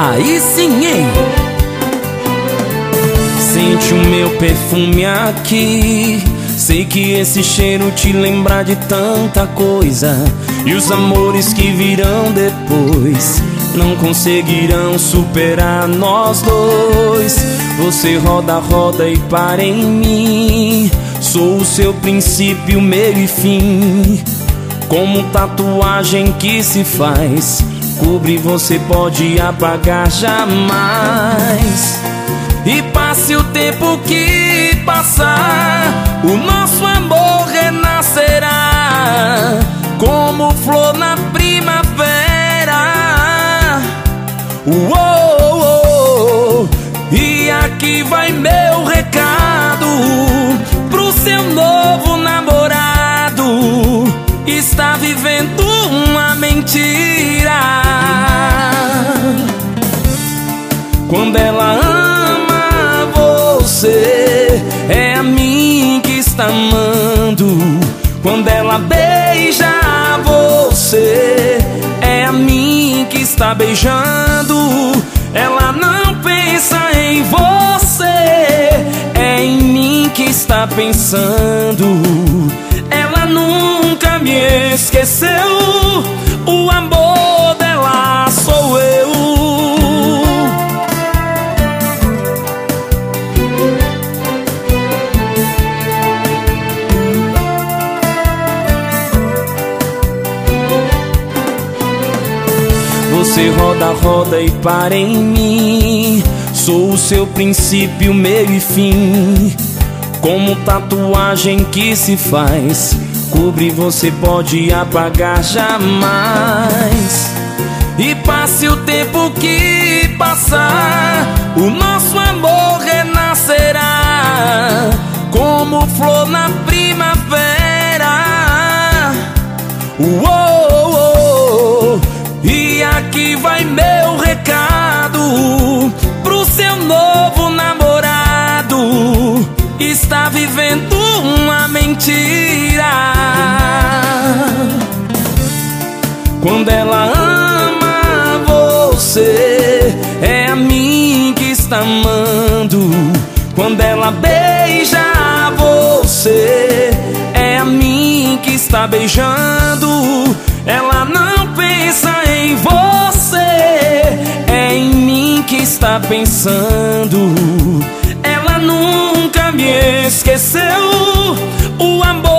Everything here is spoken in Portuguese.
Aí sim, hein? Sente o meu perfume aqui. Sei que esse cheiro te lembra de tanta coisa. E os amores que virão depois não conseguirão superar nós dois. Você roda, roda e para em mim. Sou o seu princípio, meio e fim. Como tatuagem que se faz, cobre você pode apagar jamais. E passe o tempo que passar, o nosso amor renascerá como flor na primavera. Uou, e aqui vai meu recado Está vivendo uma mentira. Quando ela ama você, é a mim que está amando. Quando ela beija você, é a mim que está beijando. Ela não pensa em você, é em mim que está pensando. Esqueceu. O amor dela sou eu. Você roda, roda e para em mim. Sou o seu princípio, meio e fim. Como tatuagem que se faz, cobre você pode apagar jamais. E passe o tempo que passar, o nosso amor renascerá como flor na primavera. Uou, Vivendo uma mentira. Quando ela ama você, é a mim que está amando. Quando ela beija você, é a mim que está beijando. Ela não pensa em você, é em mim que está pensando. Ela nunca me esqueceu. O amor